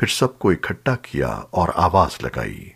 फिर सबको इकट्ठा किया और आवाज़ लगाई।